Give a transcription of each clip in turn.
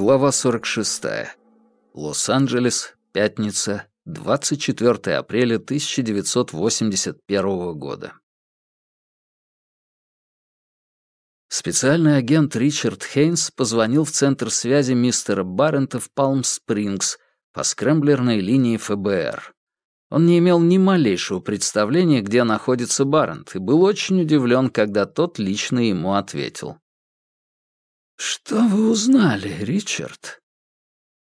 Глава 46. Лос-Анджелес, пятница, 24 апреля 1981 года. Специальный агент Ричард Хейнс позвонил в центр связи мистера Баррента в Палм-Спрингс по скрэмблерной линии ФБР. Он не имел ни малейшего представления, где находится Баррент, и был очень удивлен, когда тот лично ему ответил. «Что вы узнали, Ричард?»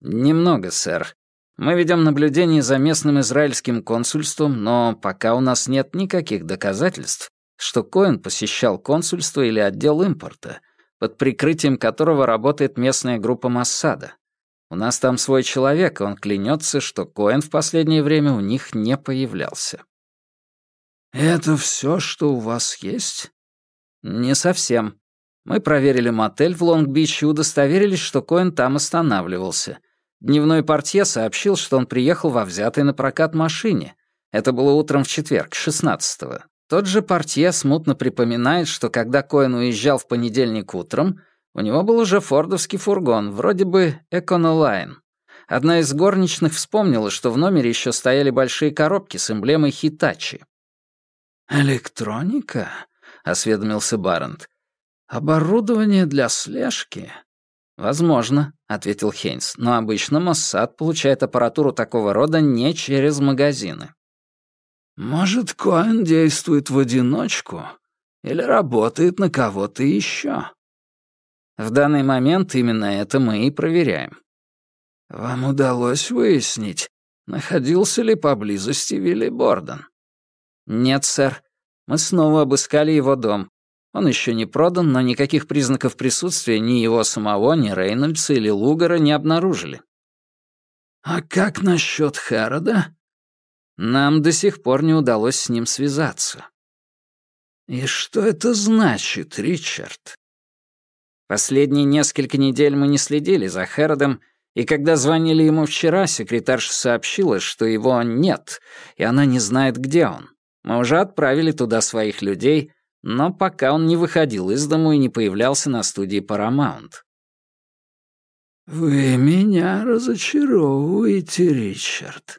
«Немного, сэр. Мы ведем наблюдение за местным израильским консульством, но пока у нас нет никаких доказательств, что Коэн посещал консульство или отдел импорта, под прикрытием которого работает местная группа Массада. У нас там свой человек, и он клянется, что Коэн в последнее время у них не появлялся». «Это все, что у вас есть?» «Не совсем. Мы проверили мотель в Лонг-Бич и удостоверились, что Коэн там останавливался. Дневной портье сообщил, что он приехал во взятой на прокат машине. Это было утром в четверг, 16-го. Тот же портье смутно припоминает, что когда Коэн уезжал в понедельник утром, у него был уже фордовский фургон, вроде бы Эконолайн. Одна из горничных вспомнила, что в номере еще стояли большие коробки с эмблемой Хитачи. «Электроника?» — осведомился Барент. «Оборудование для слежки?» «Возможно», — ответил Хейнс, «но обычно Моссад получает аппаратуру такого рода не через магазины». «Может, Коэн действует в одиночку или работает на кого-то еще?» «В данный момент именно это мы и проверяем». «Вам удалось выяснить, находился ли поблизости Вилли Борден?» «Нет, сэр. Мы снова обыскали его дом. Он еще не продан, но никаких признаков присутствия ни его самого, ни Рейнольдса или Лугара не обнаружили. «А как насчет Хэрода?» Нам до сих пор не удалось с ним связаться. «И что это значит, Ричард?» Последние несколько недель мы не следили за Хэродом, и когда звонили ему вчера, секретарша сообщила, что его нет, и она не знает, где он. Мы уже отправили туда своих людей, но пока он не выходил из дому и не появлялся на студии Paramount. «Вы меня разочаровываете, Ричард».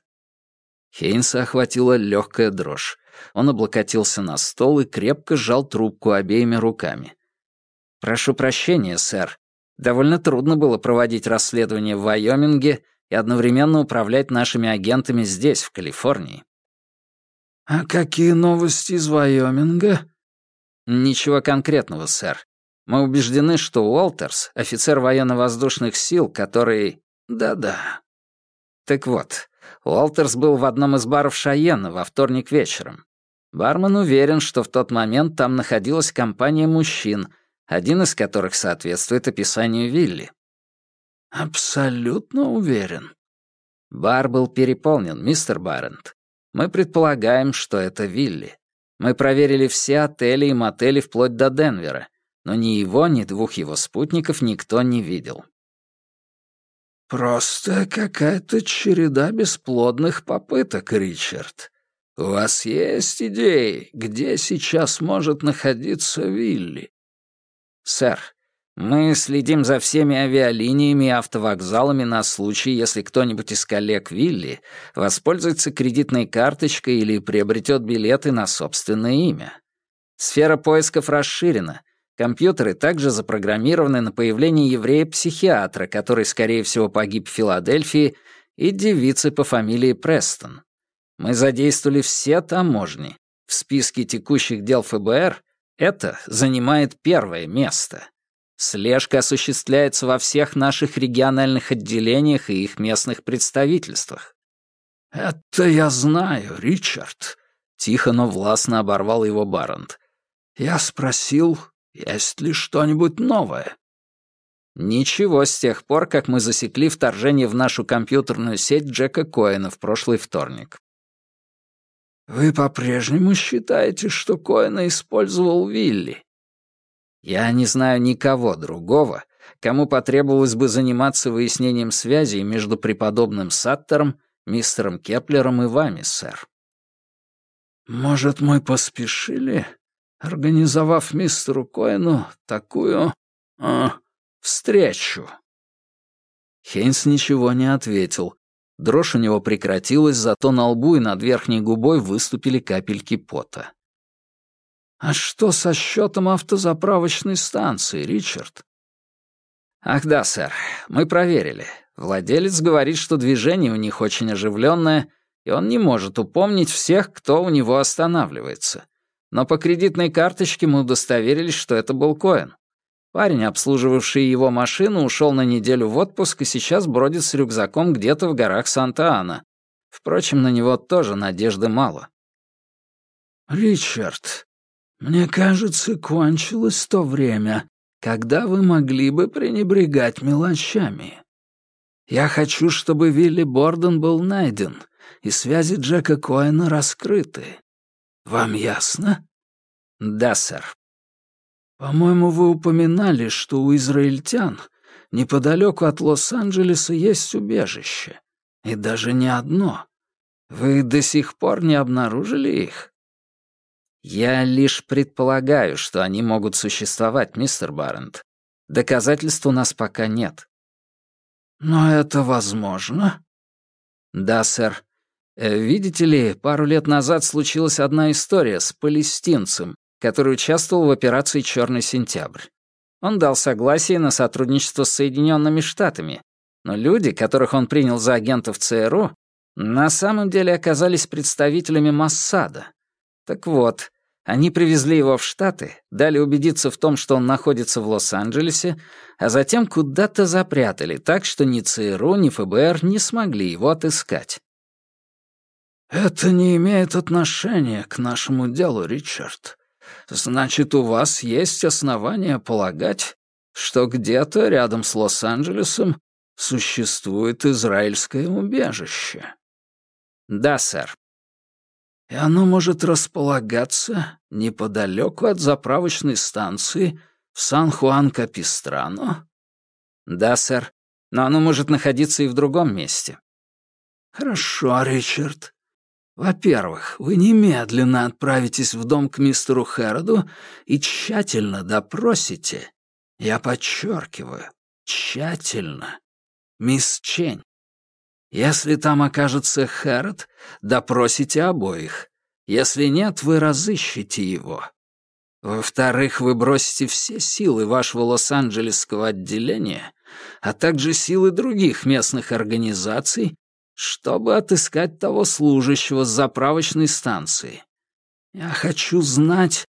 Хейнса охватила легкая дрожь. Он облокотился на стол и крепко сжал трубку обеими руками. «Прошу прощения, сэр. Довольно трудно было проводить расследование в Вайоминге и одновременно управлять нашими агентами здесь, в Калифорнии». «А какие новости из Вайоминга?» «Ничего конкретного, сэр. Мы убеждены, что Уолтерс — офицер военно-воздушных сил, который...» «Да-да». Так вот, Уолтерс был в одном из баров Шайена во вторник вечером. Бармен уверен, что в тот момент там находилась компания мужчин, один из которых соответствует описанию Вилли. «Абсолютно уверен». Бар был переполнен, мистер Баррент. Мы предполагаем, что это Вилли. Мы проверили все отели и мотели вплоть до Денвера, но ни его, ни двух его спутников никто не видел. «Просто какая-то череда бесплодных попыток, Ричард. У вас есть идеи, где сейчас может находиться Вилли?» «Сэр, мы следим за всеми авиалиниями и автовокзалами на случай, если кто-нибудь из коллег Вилли воспользуется кредитной карточкой или приобретет билеты на собственное имя. Сфера поисков расширена. Компьютеры также запрограммированы на появление еврея-психиатра, который, скорее всего, погиб в Филадельфии, и девицы по фамилии Престон. Мы задействовали все таможни. В списке текущих дел ФБР это занимает первое место. Слежка осуществляется во всех наших региональных отделениях и их местных представительствах. «Это я знаю, Ричард», — тихо, но властно оборвал его Барант. «Я спросил, есть ли что-нибудь новое?» Ничего с тех пор, как мы засекли вторжение в нашу компьютерную сеть Джека Коэна в прошлый вторник. «Вы по-прежнему считаете, что Коэна использовал Вилли?» Я не знаю никого другого, кому потребовалось бы заниматься выяснением связей между преподобным Саттером, мистером Кеплером и вами, сэр. Может, мы поспешили, организовав мистеру Коэну такую... Э, встречу? Хейнс ничего не ответил. Дрожь у него прекратилась, зато на лбу и над верхней губой выступили капельки пота. «А что со счетом автозаправочной станции, Ричард?» «Ах да, сэр, мы проверили. Владелец говорит, что движение у них очень оживленное, и он не может упомнить всех, кто у него останавливается. Но по кредитной карточке мы удостоверились, что это был Коэн. Парень, обслуживавший его машину, ушел на неделю в отпуск и сейчас бродит с рюкзаком где-то в горах Санта-Ана. Впрочем, на него тоже надежды мало. «Ричард, мне кажется, кончилось то время, когда вы могли бы пренебрегать мелочами. Я хочу, чтобы Вилли Борден был найден, и связи Джека Коэна раскрыты. Вам ясно? Да, сэр. По-моему, вы упоминали, что у израильтян неподалеку от Лос-Анджелеса есть убежище. И даже не одно. Вы до сих пор не обнаружили их? Я лишь предполагаю, что они могут существовать, мистер Баррент. Доказательств у нас пока нет. Но это возможно? Да, сэр. Э, видите ли, пару лет назад случилась одна история с палестинцем, который участвовал в операции «Черный сентябрь». Он дал согласие на сотрудничество с Соединенными Штатами, но люди, которых он принял за агентов ЦРУ, на самом деле оказались представителями Массада, так вот, они привезли его в Штаты, дали убедиться в том, что он находится в Лос-Анджелесе, а затем куда-то запрятали, так что ни ЦРУ, ни ФБР не смогли его отыскать. «Это не имеет отношения к нашему делу, Ричард. Значит, у вас есть основания полагать, что где-то рядом с Лос-Анджелесом существует израильское убежище?» «Да, сэр и оно может располагаться неподалеку от заправочной станции в Сан-Хуан-Капистрано? Да, сэр, но оно может находиться и в другом месте. Хорошо, Ричард. Во-первых, вы немедленно отправитесь в дом к мистеру Хэроду и тщательно допросите, я подчеркиваю, тщательно, мисс Чень. Если там окажется Хэрот, допросите обоих. Если нет, вы разыщете его. Во-вторых, вы бросите все силы вашего Лос-Анджелесского отделения, а также силы других местных организаций, чтобы отыскать того служащего с заправочной станции. Я хочу знать,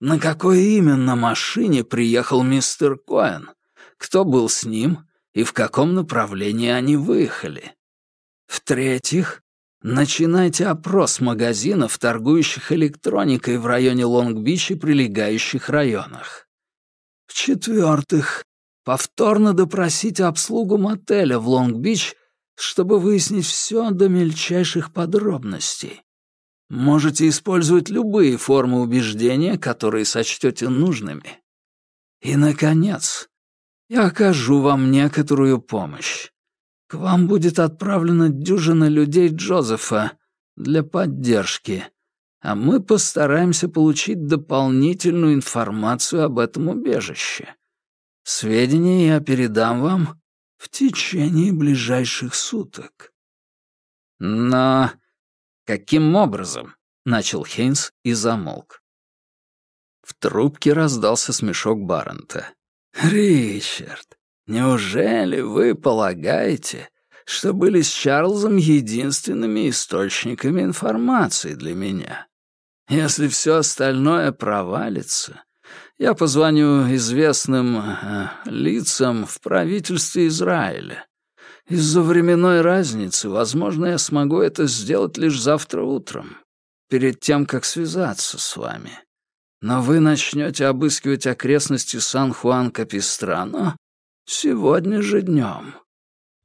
на какой именно машине приехал мистер Коэн, кто был с ним и в каком направлении они выехали. В-третьих, начинайте опрос магазинов, торгующих электроникой в районе Лонг-Бич и прилегающих районах. В-четвертых, повторно допросите обслугу мотеля в Лонг-Бич, чтобы выяснить все до мельчайших подробностей. Можете использовать любые формы убеждения, которые сочтете нужными. И, наконец, я окажу вам некоторую помощь. К вам будет отправлена дюжина людей Джозефа для поддержки, а мы постараемся получить дополнительную информацию об этом убежище. Сведения я передам вам в течение ближайших суток». «Но каким образом?» — начал Хейнс и замолк. В трубке раздался смешок Баррента. «Ричард, Неужели вы полагаете, что были с Чарльзом единственными источниками информации для меня? Если все остальное провалится, я позвоню известным э, лицам в правительстве Израиля. Из-за временной разницы, возможно, я смогу это сделать лишь завтра утром, перед тем, как связаться с вами. Но вы начнете обыскивать окрестности Сан-Хуан-Капистрано Сегодня же днем.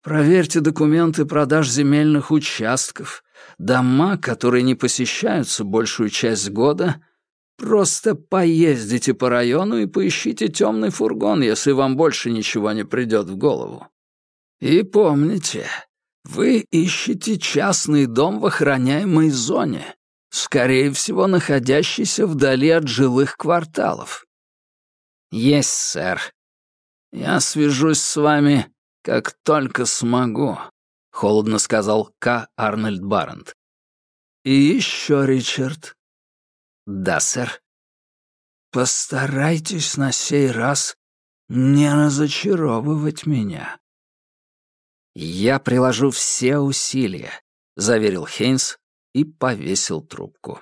Проверьте документы продаж земельных участков, дома, которые не посещаются большую часть года. Просто поездите по району и поищите темный фургон, если вам больше ничего не придет в голову. И помните, вы ищете частный дом в охраняемой зоне, скорее всего, находящийся вдали от жилых кварталов. Есть, сэр. Я свяжусь с вами, как только смогу», — холодно сказал К. Арнольд Баррент. «И еще, Ричард». «Да, сэр». «Постарайтесь на сей раз не разочаровывать меня». «Я приложу все усилия», — заверил Хейнс и повесил трубку.